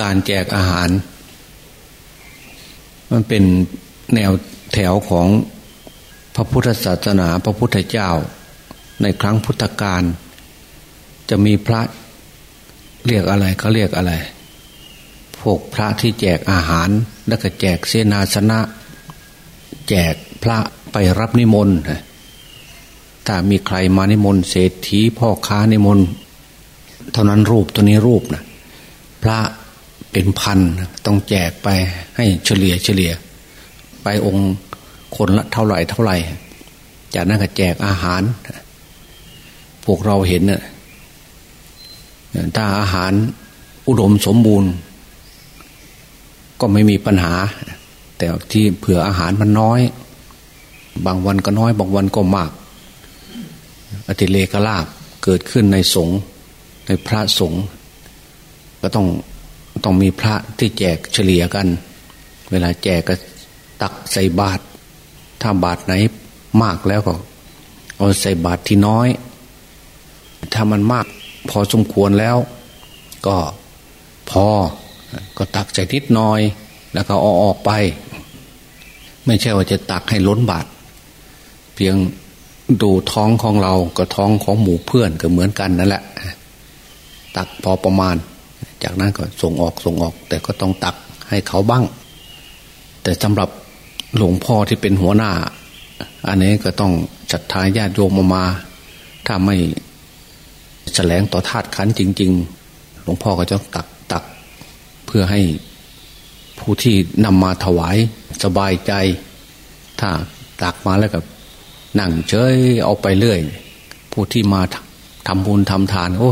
การแจกอาหาร มันเป็นแนวแถวของพระพุทธศาสนาพระพุทธเจ้า ในครั้งพุทธกาลจะมีพระเรียกอะไรเขาเรียกอะไร พวกพระที่แจกอาหาร แล้วก็แจกเสนาสนะ แจกพระไปรับนิมนต์ถ้ามีใครมานิมนต์เศรษฐีพ่อค้านิมนต์ เท่านั้นรูปตัวนี้รูปนะพระ เป็นพันต้องแจกไปให้เฉลี่ยเฉลี่ย ไปองค์คนละเท่าไหร่เท่าไหร่ จากนั้นก็แจกอาหาร พวกเราเห็นเนี่ยถ้าอาหารอุดมสมบูรณ์ ก็ไม่มีปัญหา แต่ที่เผื่ออาหารมันน้อย บางวันก็น้อย บางวันก็มาก อติเลกลาบเกิดขึ้นในสงฆ์ในพระสงฆ์ก็ต้อง ต้องมีพระที่แจกเฉลี่ยกัน เวลาแจกก็ตักใส่บาตรถ้าบาตรไหนมากแล้วก็เอาใส่บาตรที่น้อย ถ้ามันมากพอสมควรแล้ว ก็พอก็ตักใส่นิดน้อย แล้วก็เอาออกไป ไม่ใช่ว่าจะตักให้ล้นบาตรเพียงดูท้องของเรากับท้องของหมู่เพื่อนก็เหมือนกันนั่นแหละ ตักพอประมาณ จากนั้นก็ส่งออกส่งออก แต่ก็ต้องตักให้เขาบ้าง แต่สำหรับหลวงพ่อที่เป็นหัวหน้า อันนี้ก็ต้องจัดทายญาติโยมมา ถ้าไม่แสลงต่อธาตุขันจริง ๆ หลวงพ่อก็จะตักตัก เพื่อให้ผู้ที่นำมาถวายสบายใจ ถ้าตักมาแล้วกับนั่งเฉยเอาไปเรื่อย ผู้ที่มาทำบุญทำทาน โอ้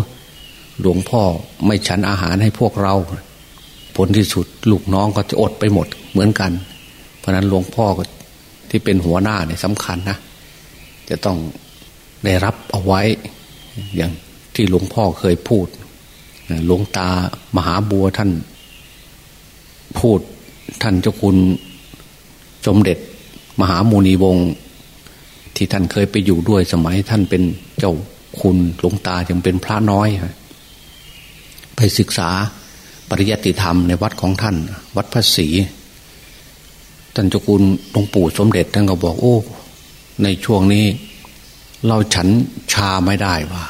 หลวงพ่อไม่ฉันอาหารให้พวกเรา ผลที่สุดลูกน้องก็จะอดไปหมดเหมือนกัน เพราะนั้นหลวงพ่อที่เป็นหัวหน้าเนี่ยสำคัญนะ จะต้องได้รับเอาไว้ อย่างที่หลวงพ่อเคยพูดหลวงตามหาบัวท่าน พูดท่านเจ้าคุณสมเด็จ มหามูนีวงศ์ที่ท่านเคยไปอยู่ด้วยสมัยท่านเป็นเจ้าคุณหลวงตายังเป็นพระน้อย ไปศึกษาปริยัติธรรมในวัดของท่าน วัดพระศรีท่านเจ้าคุณหลวงปู่สมเด็จท่านก็บอกโอ้ ในช่วงนี้ เราฉันชาไม่ได้ว่า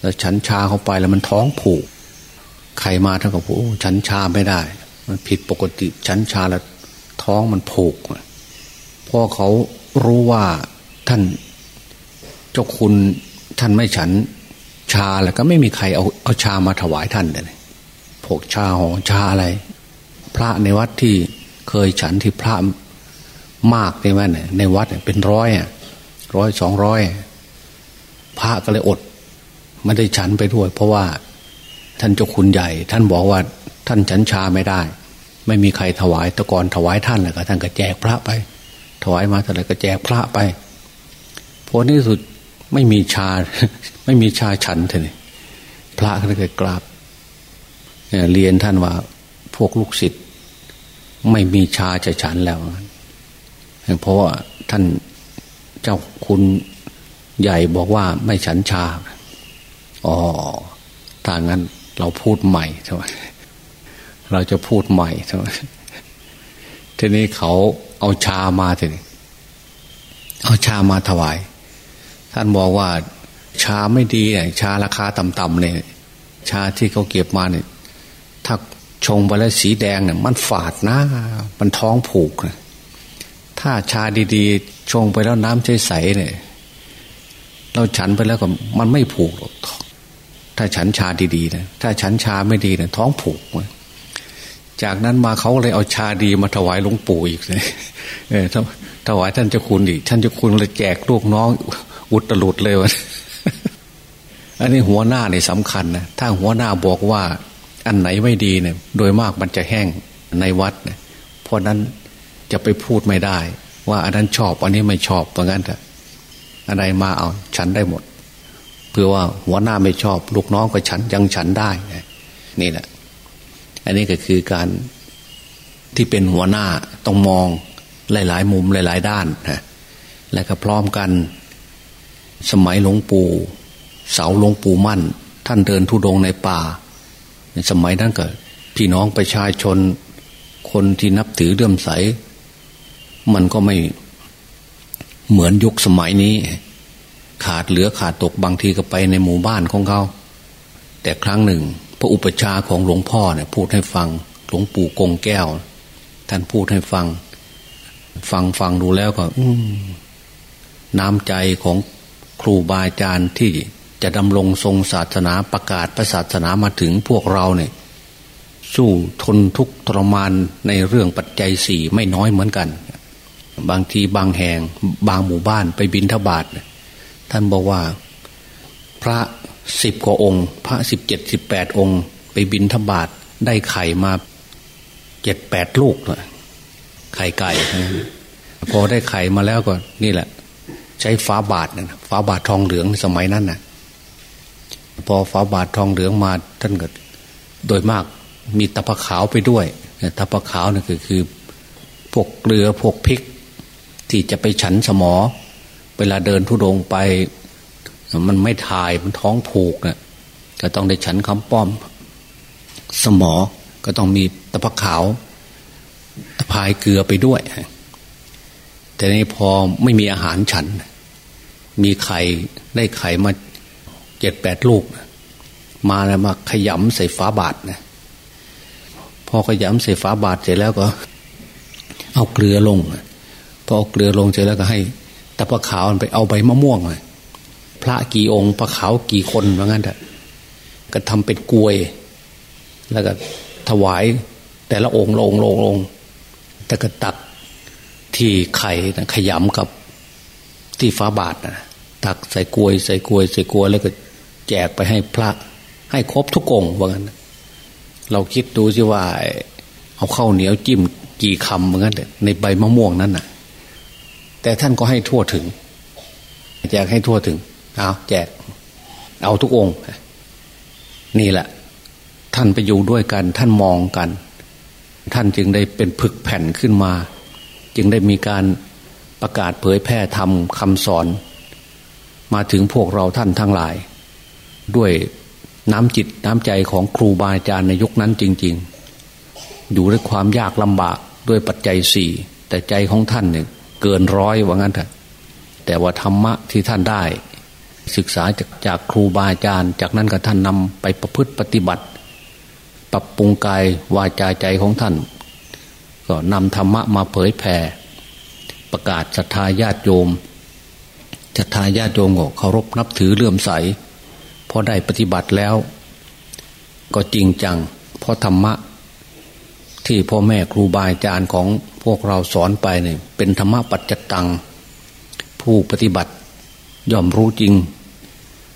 แล้วฉันชาเข้าไปแล้วมันท้องผูกใครมาท่านก็บอกโอ้ฉันชาไม่ได้ มันผิดปกติฉันชาแล้วท้องมันผูกพอเขารู้ว่าท่านเจ้าคุณท่านไม่ฉัน ชาแล้วก็ไม่มีใครเอาเอาชามาถวายท่านเลยพวกชาหอชาอะไร พระในวัดที่เคยฉันที่พระมากในวัดในวัดเป็นร้อยอะร้อยสองร้อยพระก็เลยอดไม่ได้ฉันไปด้วย เพราะว่าท่านเจ้าคุณใหญ่ ท่านบอกว่าท่านฉันชาไม่ได้ ไม่มีใครถวายตะกอนถวายท่านเลยก็ท่านก็แจกพระไป ถวายมาเท่าไรก็แจกพระไปผลที่สุด ไม่มีชา ไม่มีชาฉันเลยพระก็เลยกราบเรียนท่านว่าพวกลูกศิษย์ไม่มีชาจะฉันแล้ว เพราะว่าท่านเจ้าคุณใหญ่บอกว่าไม่ฉันชา อ๋อถ้างั้นเราพูดใหม่ใช่ไหมเราจะพูดใหม่ใช่ไหมทีนี้เขาเอาชามาทีนี้เอาชามาถวาย ท่านบอกว่าชาไม่ดีเนี่ยชาราคาต่ำๆเนี่ยชาที่เขาเก็บมาเนี่ยถ้าชงไปแล้วสีแดงเนี่ยมันฝาดนะมันท้องผูกนะถ้าชาดีๆ ชงไปแล้วน้ำใสๆเนี่ยเราฉันไปแล้วก็มันไม่ผูกหรอกถ้าฉันชาดีๆนะถ้าฉันชาไม่ดีนะท้องผูกจากนั้นมาเขาเลยเอาชาดีมาถวายหลวงปู่อีกเลยเออถวายท่านเจ้าคุณอีกท่านเจ้าคุณเลยแจกลูกน้อง อุตลุดเลยวะอันนี้หัวหน้าเนี่ยสำคัญนะถ้าหัวหน้าบอกว่า อันไหนไม่ดีเนี่ย โดยมากมันจะแห้งในวัดเนี่ยเพราะนั้นจะไปพูดไม่ได้ ว่าอันนั้นชอบ อันนี้ไม่ชอบเพราะงั้นแต่อะไรมาเอา ฉันได้หมดเพื่อว่าหัวหน้าไม่ชอบ ลูกน้องก็ฉันยังฉันได้นี่แหละ อันนี้ก็คือการที่เป็นหัวหน้าต้องมองหลาย ๆ มุมหลาย ๆ ด้านนะและก็พร้อมกัน สมัยหลวงปู่ เสาหลวงปู่มั่น ท่านเดินทุดงในป่าในสมัยนั้นก็พี่น้องประชาชนคนที่นับถือเลื่อมใส มันก็ไม่เหมือนยุคสมัยนี้ ขาดเหลือขาดตกบางทีก็ไปในหมู่บ้านของเขา แต่ครั้งหนึ่ง พระอุปชาของหลวงพ่อเนี่ยพูดให้ฟังหลวงปู่กงแก้ว ท่านพูดให้ฟัง ฟังฟังดูแล้วก็น้ำใจของ ครูบาอาจารย์ที่จะดำรงทรงศาสนาประกาศพระศาสนามาถึงพวกเราเนี่ยสู้ทนทุกทรมานในเรื่องปัจจัยสี่ไม่น้อยเหมือนกัน บางทีบางแห่งบางหมู่บ้านไปบินทบาทท่านบอกว่าพระสิบกว่าองค์ พระสิบเจ็ดสิบแปดองค์ ไปบินทบาทได้ไข่มาเจ็ดแปดลูกเลยไข่ไก่ พอได้ไข่มาแล้วก็นี่แหละ ใช้ฟ้าบาทนะฟ้าบาททองเหลืองสมัยนั้นนะ่ะ พอฟ้าบาททองเหลืองมาท่านก็โดยมากมีตะปะขาวไปด้วยตะปะขาวนี่คือคือพวกเรือพวกพริก ที่จะไปฉันสมอ เวลาเดินทุดงไป มันไม่ถ่ายมันท้องผูกนะ่ะก็ต้องได้ฉันคำป้อม สมอก็ต้องมีตะปะขาวตะพายเกลือไปด้วยแต่นี้พอไม่มีอาหารฉัน มีไข่ได้ไข่มาเจ็ดแปดลูก มาแล้วมาขยำใส่ฟ้าบาทนะพอขยำใส่ฟ้าบาทเสร็จแล้วก็ เอาเกลือลงพอเอาเกลือลงเสร็จแล้วก็ให้ตะปะขาวไปเอาใบมะม่วงเลยพระกี่องค์พระขาวกี่คนว่างั้นเถอะก็ทำเป็นกลวย แล้วก็ถวายแต่ละองค์ลงลงลงแต่ก็ตักที่ไข่ขยำกับ ที่ฟ้าบาทนะตักใส่กลวยใส่กลวยใส่กลวยแล้วก็แจกไปให้พระ ให้ครบทุกองว่างั้น เราคิดดูสิว่า เอาเข้าวเหนียวจิ้มกี่คำเหมือนกันในใบมะม่วงนั้นน่ะ แต่ท่านก็ให้ทั่วถึง แจกให้ทั่วถึงเอาแจก เอาทุกองค์นี่แหละ ท่านไปอยู่ด้วยกัน ท่านมองกัน ท่านจึงได้เป็นผึกแผ่นขึ้นมา จึงได้มีการ ประกาศเผยแพร่ทำคำสอน มาถึงพวกเราท่านทั้งหลาย ด้วยน้ำจิตน้ำใจของครูบาอาจารย์ในยุคนั้นจริง ๆ อยู่ด้วยความยากลำบากด้วยปัจจัยสี่แต่ใจของท่านเนี่ยเกินร้อยว่างั้นเถอะแต่ว่าธรรมะที่ท่านได้ ศึกษาจากจากครูบาอาจารย์ จากนั้นก็ท่านนำไปประพฤติปฏิบัติ ปรับปรุงกายวาจาใจของท่าน ก็นำธรรมะมาเผยแผ่ ประกาศศรัทธาญาติโยมศรัทธาญาติโยมก็เคารพนับถือเลื่อมใสพอได้ปฏิบัติแล้ว ก็จริงจังเพราะธรรมะ ที่พ่อแม่ครูบาอาจารย์ของพวกเราสอนไปเนี่ยเป็นธรรมะปัจจตัง ผู้ปฏิบัติย่อมรู้จริง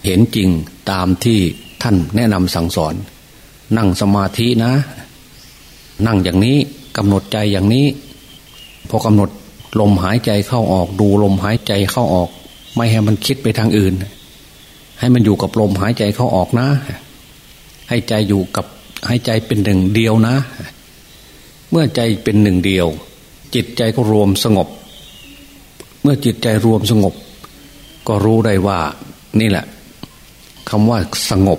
เห็นจริงตามที่ท่านแนะนำสั่งสอน นั่งสมาธินะ นั่งอย่างนี้กำหนดใจอย่างนี้ พอกำหนด ลมหายใจเข้าออกดูลมหายใจเข้าออก ไม่ให้มันคิดไปทางอื่น ให้มันอยู่กับลมหายใจเข้าออกนะ ให้ใจอยู่กับให้ใจเป็นหนึ่งเดียวนะ เมื่อใจเป็นหนึ่งเดียว จิตใจก็รวมสงบ เมื่อจิตใจรวมสงบ ก็รู้ได้ว่า นี่แหละคำว่าสงบ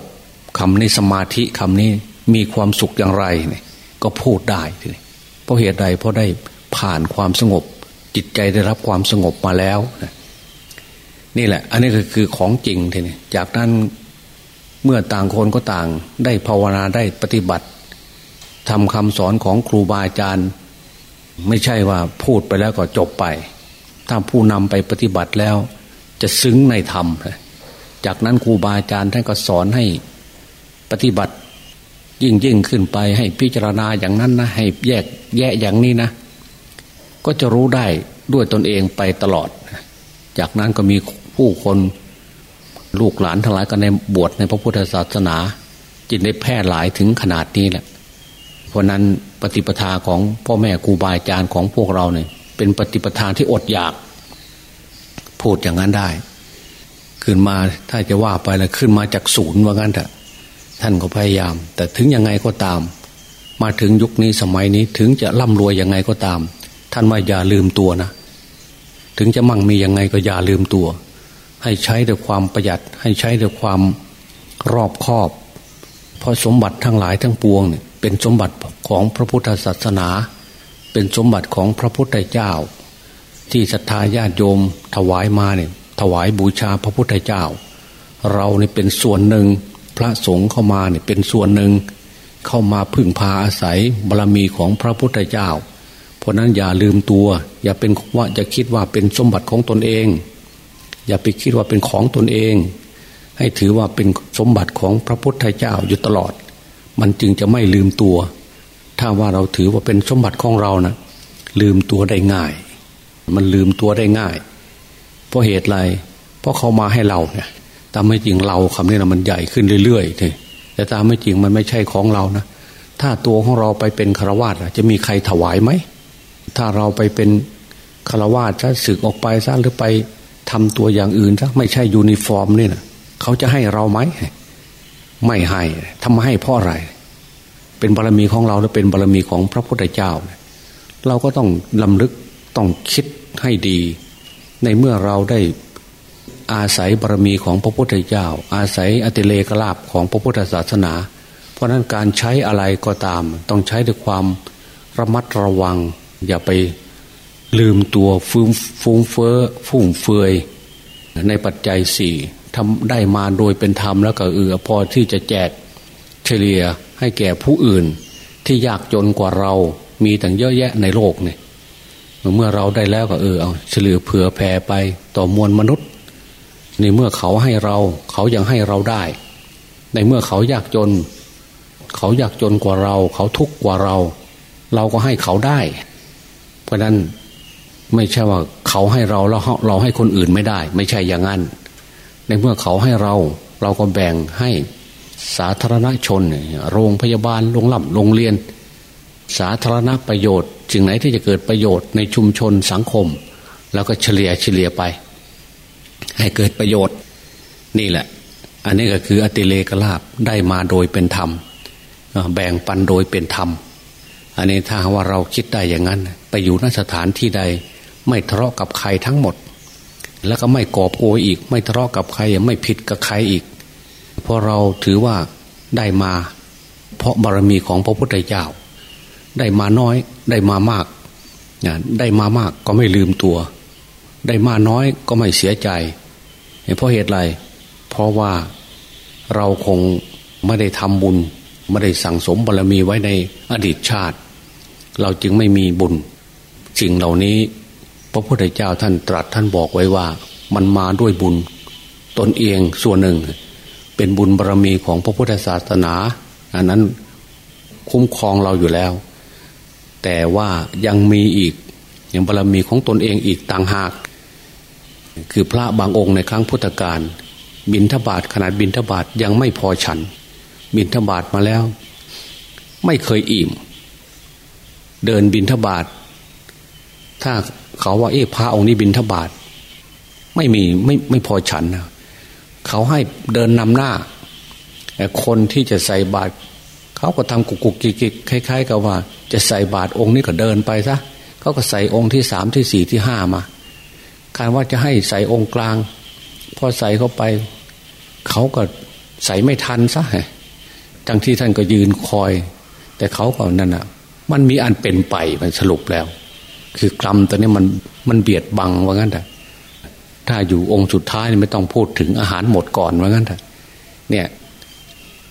คำนี้สมาธิคำนี้มีความสุขอย่างไรเนี่ยก็พูดได้ทีเพราะเหตุใดเพราะได้ผ่านความสงบ จิตใจได้รับความสงบมาแล้วนี่แหละ อันนี้ก็คือของจริงทีนี้จากนั้นเมื่อต่างคนก็ต่างได้ภาวนาได้ปฏิบัติทำคำสอนของครูบาอาจารย์ ไม่ใช่ว่าพูดไปแล้วก็จบไป ถ้าผู้นำไปปฏิบัติแล้ว จะซึ้งในธรรม จากนั้นครูบาอาจารย์ท่านก็สอนให้ปฏิบัติยิ่งยิ่งขึ้นไปให้พิจารณาอย่างนั้นนะให้แยกแยะอย่างนี้นะ ก็จะรู้ได้ด้วยตนเองไปตลอด จากนั้นก็มีผู้คนลูกหลานทั้งหลายกันในบวชในพระพุทธศาสนา จิตได้แพร่หลายถึงขนาดนี้แหละ เพราะนั้นปฏิปทาของพ่อแม่ครูบาอาจารย์ของพวกเราเนี่ย เป็นปฏิปทาที่อดอยาก พูดอย่างนั้นได้ ขึ้นมาถ้าจะว่าไปแล้วขึ้นมาจากศูนย์ว่างั้นเถอะท่านก็พยายาม แต่ถึงยังไงก็ตาม มาถึงยุคนี้สมัยนี้ถึงจะร่ำรวยยังไงก็ตาม ท่านว่าอย่าลืมตัวนะ ถึงจะมั่งมียังไงก็อย่าลืมตัว ให้ใช้ด้วยความประหยัด ให้ใช้ด้วยความรอบคอบ เพราะสมบัติทั้งหลายทั้งปวงเนี่ยเป็นสมบัติของพระพุทธศาสนา เป็นสมบัติของพระพุทธเจ้า ที่ศรัทธาญาติโยมถวายมาเนี่ยถวายบูชาพระพุทธเจ้า เราเนี่ยเป็นส่วนหนึ่งพระสงฆ์เข้ามาเนี่ยเป็นส่วนหนึ่งเข้ามาพึ่งพาอาศัยบารรมีของพระพุทธเจ้า เพราะนั้นอย่าลืมตัว อย่าเป็นว่าจะคิดว่าเป็นสมบัติของตนเอง อย่าไปคิดว่าเป็นของตนเอง ให้ถือว่าเป็นสมบัติของพระพุทธเจ้าอยู่ตลอด มันจึงจะไม่ลืมตัว ถ้าว่าเราถือว่าเป็นสมบัติของเรานะลืมตัวได้ง่าย มันลืมตัวได้ง่าย เพราะเหตุไรเพราะเขามาให้เราเนี่ยตามไม่จริงเราคำนี้นะมันใหญ่ขึ้นเรื่อยๆเลยแต่ตามไม่จริงมันไม่ใช่ของเรานะถ้าตัวของเราไปเป็นฆราวาสจะมีใครถวายไหม ถ้าเราไปเป็นฆราวาสจะสึกออกไปซะหรือไปทำตัวอย่างอื่นซะไม่ใช่ยูนิฟอร์มนี่นะเขาจะให้เราไหมไม่ให้ทำให้เพราะอะไร เป็นบารมีของเราหรือเป็นบารมีของพระพุทธเจ้า เราก็ต้องรำลึกต้องคิดให้ดี ในเมื่อเราได้อาศัยบารมีของพระพุทธเจ้า อาศัยอติเรกลาภของพระพุทธศาสนา เพราะนั้นการใช้อะไรก็ตาม ต้องใช้ด้วยความระมัดระวัง อย่าไปลืมตัวฟุ้งฟุ้งเฟ้อฟุ่งเฟือยในปัจจัยสี่ทำได้มาโดยเป็นธรรมแล้วก็เอือพอที่จะแจกเฉลี่ยให้แก่ผู้อื่น ที่ยากจนกว่าเรา มีตั้งเยอะแยะในโลกเนี่ยเมื่อเราได้แล้วก็เออเอาเฉลี่ยเผื่อแผ่ไปต่อมวลมนุษย์ในเมื่อเขาให้เรา เขายังให้เราได้ ในเมื่อเขายากจน เขายากจนกว่าเรา เขาทุกข์กว่าเรา เราก็ให้เขาได้ เพราะนั้นไม่ใช่ว่าเขาให้เราแล้วเราให้คนอื่นไม่ได้ ไม่ใช่อย่างนั้น ในเมื่อเขาให้เราเราก็แบ่งให้สาธารณชน โรงพยาบาลโรงลับโรงเรียน สาธารณประโยชน์จึงไหนที่จะเกิดประโยชน์ในชุมชนสังคม แล้วก็เฉลี่ยเฉลี่ยไป ให้เกิดประโยชน์ นี่แหละ อันนี้ก็คืออติเลกลาบได้มาโดยเป็นธรรมแบ่งปันโดยเป็นธรรม อันนี้ถ้าว่าเราคิดได้อย่างนั้น ไปอยู่นสถานที่ใด ไม่ทะเลาะกับใครทั้งหมด แล้วก็ไม่กอบโกยอีก ไม่ทะเลาะกับใครไม่ผิดกับใครอีก เพราะเราถือว่าได้มา เพราะบารมีของพระพุทธเจ้า ได้มาน้อยได้มามากได้มามากก็ไม่ลืมตัว ได้มาน้อยก็ไม่เสียใจเพราะเหตุไร เพราะว่าเราคงไม่ได้ทำบุญ ไม่ได้สั่งสมบารรมีไว้ในอดีตชาติ เราจึงไม่มีบุญ สิ่งเหล่านี้ พระพุทธเจ้าท่านตรัสท่านบอกไว้ว่า มันมาด้วยบุญ ตนเองส่วนหนึ่ง เป็นบุญบารรมีของพระพุทธศาสนาอันนั้นคุ้มครองเราอยู่แล้ว แต่ว่ายังมีอีกอย่างบารรมีของตนเองอีกต่างหาก คือพระบางองค์ในครั้งพุทธกาลบินทบาทขนาดบินทบาทยังไม่พอฉัน บินทบาทมาแล้ว ไม่เคยอิ่ม เดินบินทบาทถ้าเขาว่าเอ๊ะพระองค์นี้บินทบาทไม่มีไม่ไม่พอฉันนะเขาให้เดินนำหน้าแต่คนที่จะใส่บาตรเขาก็ทำกุกกุกกิกคล้าย ๆ กับว่า จะใส่บาตรองค์นี้ก็เดินไปซะเขาก็ใส่องค์ที่สามที่สี่ที่ห้ามาการว่าจะให้ใส่องค์กลาง พอใส่เข้าไป เขาก็ใส่ไม่ทันซะจังที่ท่านก็ยืนคอย แต่เขาก็นั่นอะ มันมีอันเป็นไปมันสรุปแล้ว คือกรรมตัวนี้มันมันเบียดบังว่างั้นแต่ถ้าอยู่องค์สุดท้ายไม่ต้องพูดถึงอาหารหมดก่อนว่างั้นแต่เนี่ย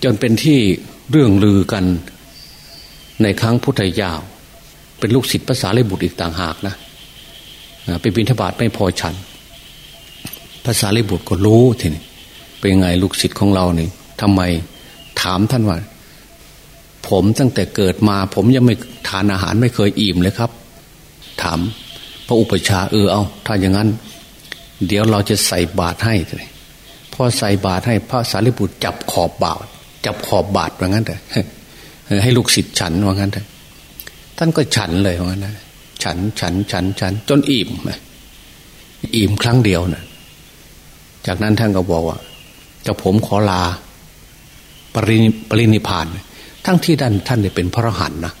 จนเป็นที่เรื่องลือกันในครั้งพุทธยาว เป็นลูกศิษย์ภาษาเลบุตรอีกต่างหากนะไปบินทบาทไม่พอฉันภาษาลิบุตรก็รู้ทีนี้เป็นไงลูกศิษย์ของเราเนี่ยทำไมถามท่านว่า ผมตั้งแต่เกิดมา ผมยังไม่ทานอาหารไม่เคยอิ่มเลยครับ ถาม พระอุปชาเออเอา ถ้าอย่างนั้น เดี๋ยวเราจะใส่บาตรให้เลยพอใส่บาตรให้พระสารีบุตรจับขอบบาตรจับขอบบาตรว่างั้นเถอะให้ลูกศิษย์ฉันว่างั้นเถอะท่านก็ฉันเลยว่างั้นนะฉันฉันฉันฉันจนอิ่มอิ่มครั้งเดียวนะจากนั้นท่านก็บอกว่าจะผมขอลาปริปรินิพาน ทั้งที่ท่านท่านได้เป็นพระอรหันต์นะ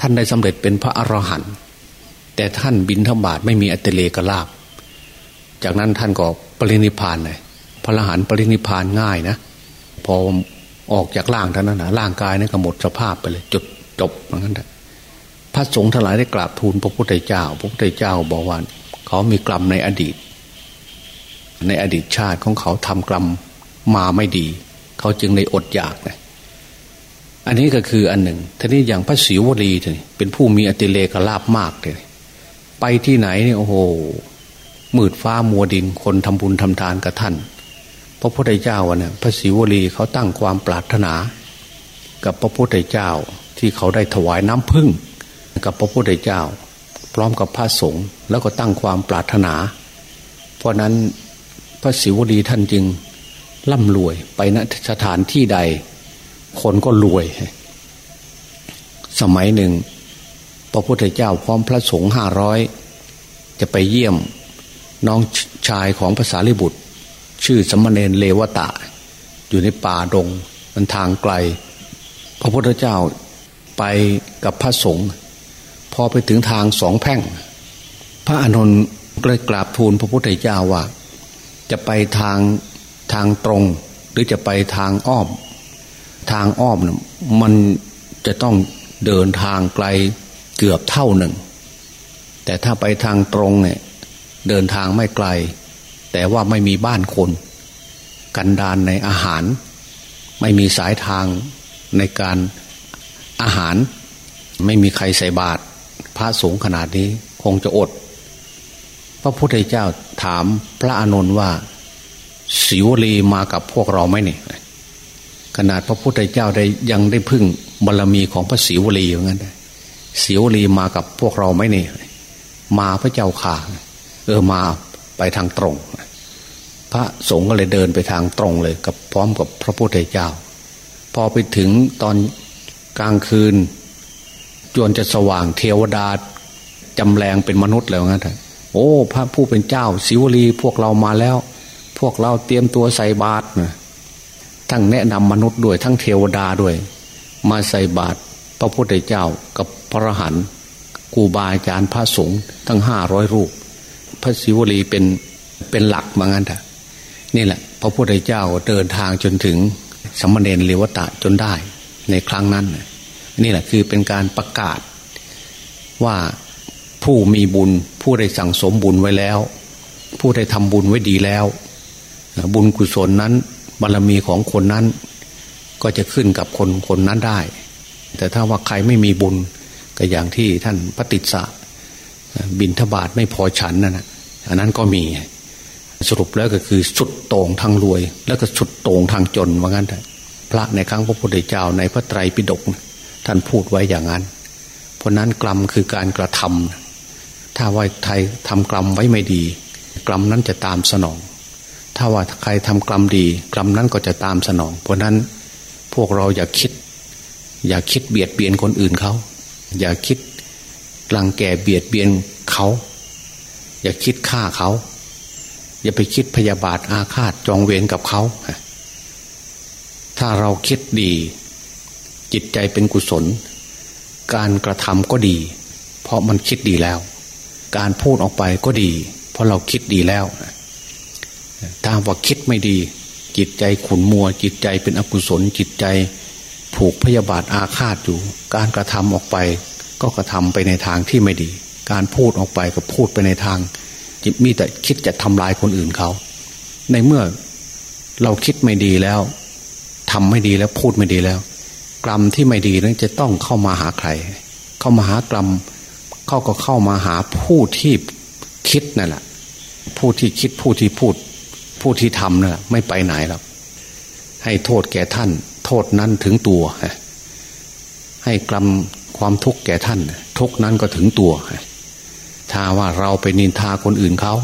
ท่านได้สำเร็จเป็นพระอรหันต์แต่ท่านบินธบาตไม่มีอัตเลกลาบจากนั้นท่านก็ปรินิพานเลยพระอรหันต์ปรินิพานง่ายนะพอออกจากร่างเท่านั้นนะร่างกายนี่ก็หมดสภาพไปเลยจุดจบเหมือนกันพระสงฆ์ทั้งหลายได้กราบทูลพระพุทธเจ้า พระพุทธเจ้าบอกว่าเขามีกรรมในอดีต ในอดีตชาติของเขาทำกรรมมาไม่ดี เขาจึงในอดอยากนะ อันนี้ก็คืออันหนึ่งทีนี้อย่างพระศิวลีเป็นผู้มีอติเลกลาบมากเลยไปที่ไหนเนี่ยโอ้โหมืดฟ้ามัวดินคนทำบุญทำทานกับท่าน พระพุทธเจ้าเนี่ยพระศิวลีเขาตั้งความปรารถนา กับพระพุทธเจ้าที่เขาได้ถวายน้ำพึ่ง กับพระพุทธเจ้า พร้อมกับพระสงฆ์แล้วก็ตั้งความปรารถนา เพราะนั้นพระศิวลีท่านจึงร่ำรวยไปณสถานที่ใด คนก็รวย สมัยหนึ่ง พระพุทธเจ้าพร้อมพระสงฆ์ห้าร้อยจะไปเยี่ยมน้องชายของภาษาลิบุตร ชื่อสมณเณรเลวตะ อยู่ในป่าดงมันทางไกล พระพุทธเจ้าไปกับพระสงฆ์พอไปถึงทางสองแพ่ง พระอานนท์เลยกราบทูลพระพุทธเจ้าว่า จะไปทางทางตรง หรือจะไปทางอ้อม ทางอ้อมมันจะต้องเดินทางไกลเกือบเท่าหนึ่ง แต่ถ้าไปทางตรงเนี่ยเดินทางไม่ไกล แต่ว่าไม่มีบ้านคน กันดานในอาหาร ไม่มีสายทางในการอาหาร ไม่มีใครใส่บาตรพระสงฆ์ขนาดนี้คงจะอด พระพุทธเจ้าถามพระอานนท์ว่า สิวลีมากับพวกเราไหมเนี่ย ขนาดพระพุทธเจ้าได้ยังได้พึ่งบารรมีของพระศิวลีอย่างนั้นสิวลีมากับพวกเราไหมเนี่ยมาพระเจ้าข่าเออมาไปทางตรง พระสงฆ์ก็เลยเดินไปทางตรงเลย กับพร้อมกับพระพุทธเจ้า พอไปถึงตอนกลางคืน จวนจะสว่างเทวดาจำแรงเป็นมนุษย์แล้วงั้นโอ้ พระผู้เป็นเจ้าสิวลีพวกเรามาแล้ว พวกเราเตรียมตัวใส่บาตร ทั้งแนะนำมนุษย์ด้วยทั้งเทวดาด้วย มาใส่บาตรพระพุทธเจ้ากับพระหันกูบาอาจารย์พระสงฆ์ทั้งห้าร้อยรูป พระศิวลีเป็นเป็นหลักมางั้นเถอะนี่แหละ พระพุทธเจ้าเดินทางจนถึงสมณเณรเลวตะจนได้ในครั้งนั้น นี่แหละคือเป็นการประกาศว่าผู้มีบุญผู้ได้สั่งสมบุญไว้แล้ว ผู้ได้ทำบุญไว้ดีแล้ว บุญกุศลนั้น บารรมีของคนนั้น ก็จะขึ้นกับคนคนนั้นได้ แต่ถ้าว่าใครไม่มีบุญก็อย่างที่ท่านปฏิสะบินทบาทไม่พอฉันนั่นนะอันนั้นก็มีสรุปแล้วก็คือสุดโต่งทางรวย แล้วก็สุดโต่งทางจนว่างั้นพระในครั้งพระพุทธเจ้าในพระไตรปิฎกท่านพูดไว้อย่างนั้น เพราะนั้นกรรมคือการกระทำถ้าว่าไทยทำกรรมไว้ไม่ดี กรรมนั้นจะตามสนอง ถ้าว่าใครทำกรรมดี กรรมนั้นก็จะตามสนอง เพราะนั้นพวกเราอย่าคิด อย่าคิดเบียดเบียนคนอื่นเขา อย่าคิดรังแกเบียดเบียนเขา อย่าคิดฆ่าเขา อย่าไปคิดพยาบาทอาฆาตจองเวรกับเขา ถ้าเราคิดดี จิตใจเป็นกุศล การกระทำก็ดี เพราะมันคิดดีแล้ว การพูดออกไปก็ดี เพราะเราคิดดีแล้ว ถ้าว่าคิดไม่ดี จิตใจขุนมัว จิตใจเป็นอกุศล จิตใจผูกพยาบาทอาฆาตอยู่ การกระทำออกไป ก็กระทำไปในทางที่ไม่ดี การพูดออกไปก็พูดไปในทางจิตมีแต่คิดจะทำลายคนอื่นเขา ในเมื่อเราคิดไม่ดีแล้วทำไม่ดีแล้วพูดไม่ดีแล้ว กรรมที่ไม่ดีนั้นจะต้องเข้ามาหาใคร เข้ามาหากรรมเข้าก็เข้ามาหาผู้ที่คิดนั่นแหละผู้ที่คิดผู้ที่พูด ผู้ที่ทำนั่แหละไม่ไปไหนหรอกให้โทษแก่ท่าน โทษนั้นถึงตัวให้กรรมความทุกข์แก่ท่านทุกนั้นก็ถึงตัวถ้าว่าเราไปนินทาคนอื่นเขา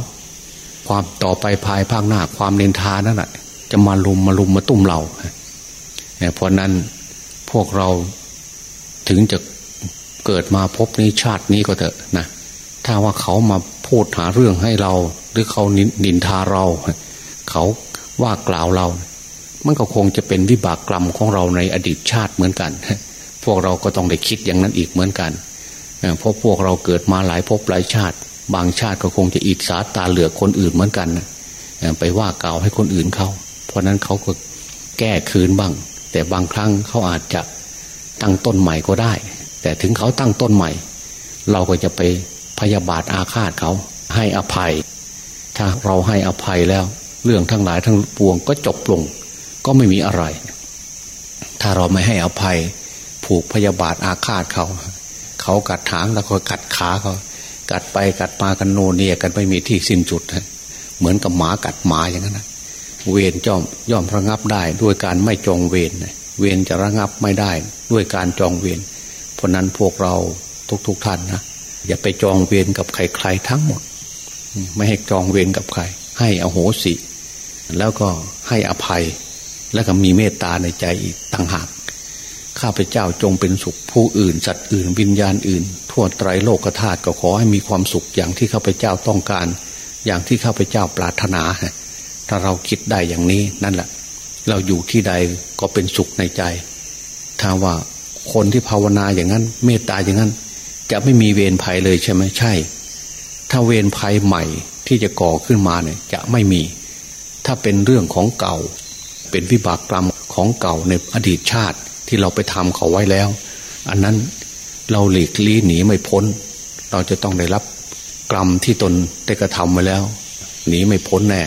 ความต่อไปภายภาคหน้าความนินทานั่นแหะจะมาลุมมาลุมมาตุ้มเราเพราะนั้นพวกเราถึงจะเกิดมาพบนี้ชาตินี้ก็เถอะนะถ้าว่าเขามาพูดหาเรื่องให้เรา หรือเขานินทาเรา เขาว่ากล่าวเรา มันก็คงจะเป็นวิบากกรรมของเราในอดีตชาติเหมือนกัน พวกเราก็ต้องได้คิดอย่างนั้นอีกเหมือนกัน เพราะพวกเราเกิดมาหลายภพหลายชาติ บางชาติก็คงจะอิจฉาตาเหลือคนอื่นเหมือนกันไปว่ากล่าวให้คนอื่นเขา เพราะนั้นเขาก็แก้คืนบ้างแแต่บางครั้งเขาอาจจะตั้งต้นใหม่ก็ได้ แต่ถึงเขาตั้งต้นใหม่ เราก็จะไปพยาบาทอาฆาตเขาให้อภัย ถ้าเราให้อภัยแล้ว เรื่องทั้งหลายทั้งปวงก็จบลง ก็ไม่มีอะไร ถ้าเราไม่ให้อภัย ผูกพยาบาทอาฆาตเขา เขากัดถางแล้วก็กัดขาเขากัดไปกัดมากันโนเนียกันไม่มีที่สิ้นสุดเหมือนกับหมากัดหมาอย่างนั้นนะเวรจอมย่อมระงับได้ด้วยการไม่จองเวรเวรจะระงับไม่ได้ด้วยการจองเวรเพราะนั้นพวกเราทุกๆทท่านนะอย่าไปจองเวรกับใครๆทั้งหมด ไม่ให้จองเวรกับใคร ให้อโหสิ แล้วก็ให้อภัย แล้วก็มีเมตตาในใจอีกต่างหากข้าพเจ้าจงเป็นสุขผู้อื่น สัตว์อื่น วิญญาณอื่น ทั่วไตรโลกธาตุก็ขอให้มีความสุขอย่างที่ข้าพเจ้าต้องการ อย่างที่ข้าพเจ้าปรารถนา ถ้าเราคิดได้อย่างนี้นั่นแหละ เราอยู่ที่ใดก็เป็นสุขในใจ ถ้าว่าคนที่ภาวนาอย่างนั้น เมตตาอย่างนั้น จะไม่มีเวรภัยเลยใช่ไหมใช่ ถ้าเวรภัยใหม่ที่จะก่อขึ้นมาเนี่ยจะไม่มี ถ้าเป็นเรื่องของเก่า เป็นวิบากกรรมของเก่าในอดีตชาติที่เราไปทำเขาไว้แล้ว อันนั้นเราหลีกลี่หนีไม่พ้น เราจะต้องได้รับกรรมที่ตนได้กระทำไว้แล้ว หนีไม่พ้นแน่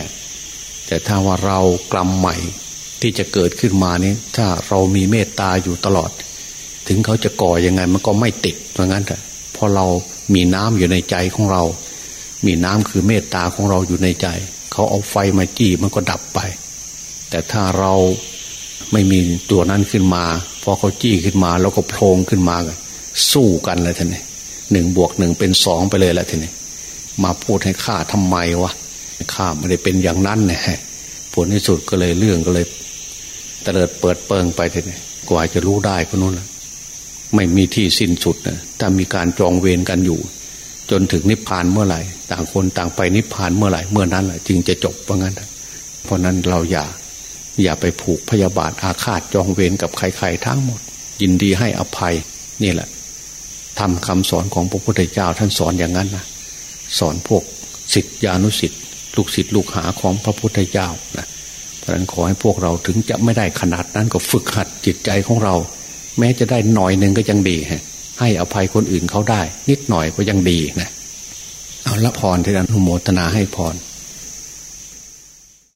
แต่ถ้าว่าเรากรรมใหม่ที่จะเกิดขึ้นมานี้ ถ้าเรามีเมตตาอยู่ตลอด ถึงเขาจะก่อยังไงมันก็ไม่ติดเพราะงั้นแต่พอเรามีน้ำอยู่ในใจของเรา มีน้ำคือเมตตาของเราอยู่ในใจ เขาเอาไฟมาจี้มันก็ดับไป แต่ถ้าเราไม่มีตัวนั้นขึ้นมา พอเขาจี้ขึ้นมาแล้วก็โพลงขึ้นมา สู้กันเลยท่านนี่หนึ่งบวกหนึ่งเป็นสองไปเลยแหละท่านนี่มาพูดให้ข้าทำไมวะข้าไม่ได้เป็นอย่างนั้นเนี่ยผลที่สุดก็เลยเรื่องก็เลยตเลิดเปิดเปิงไปเลยกว่าจะรู้ได้ก็นู้นไม่มีที่สิ้นสุดนะถ้ามีการจองเวรกันอยู่ จนถึงนิพพานเมื่อไหร่ ต่างคนต่างไปนิพพานเมื่อไหร่เมื่อนั้นแหละจึงจะจบเพราะงั้นเพราะนั้นเราอย่าอย่าไปผูกพยาบาทอาฆาตจองเวรกับใครๆทั้งหมด ยินดีให้อภัยนี่แหละทำคำสอนของพระพุทธเจ้าท่านสอนอย่างนั้นนะสอนพวกสิทธิานุสิทธิลูกศิษย์ลูกหาของพระพุทธเจ้านะเพราะนั้นขอให้พวกเราถึงจะไม่ได้ขนาดนั้นก็ฝึกหัดจิตใจของเรา แม้จะได้หน่อยหนึ่งก็ยังดีฮะ ให้อภัยคนอื่นเขาได้ นิดหน่อยก็ยังดีนะเอาละพรที่อนุโมทนาให้พร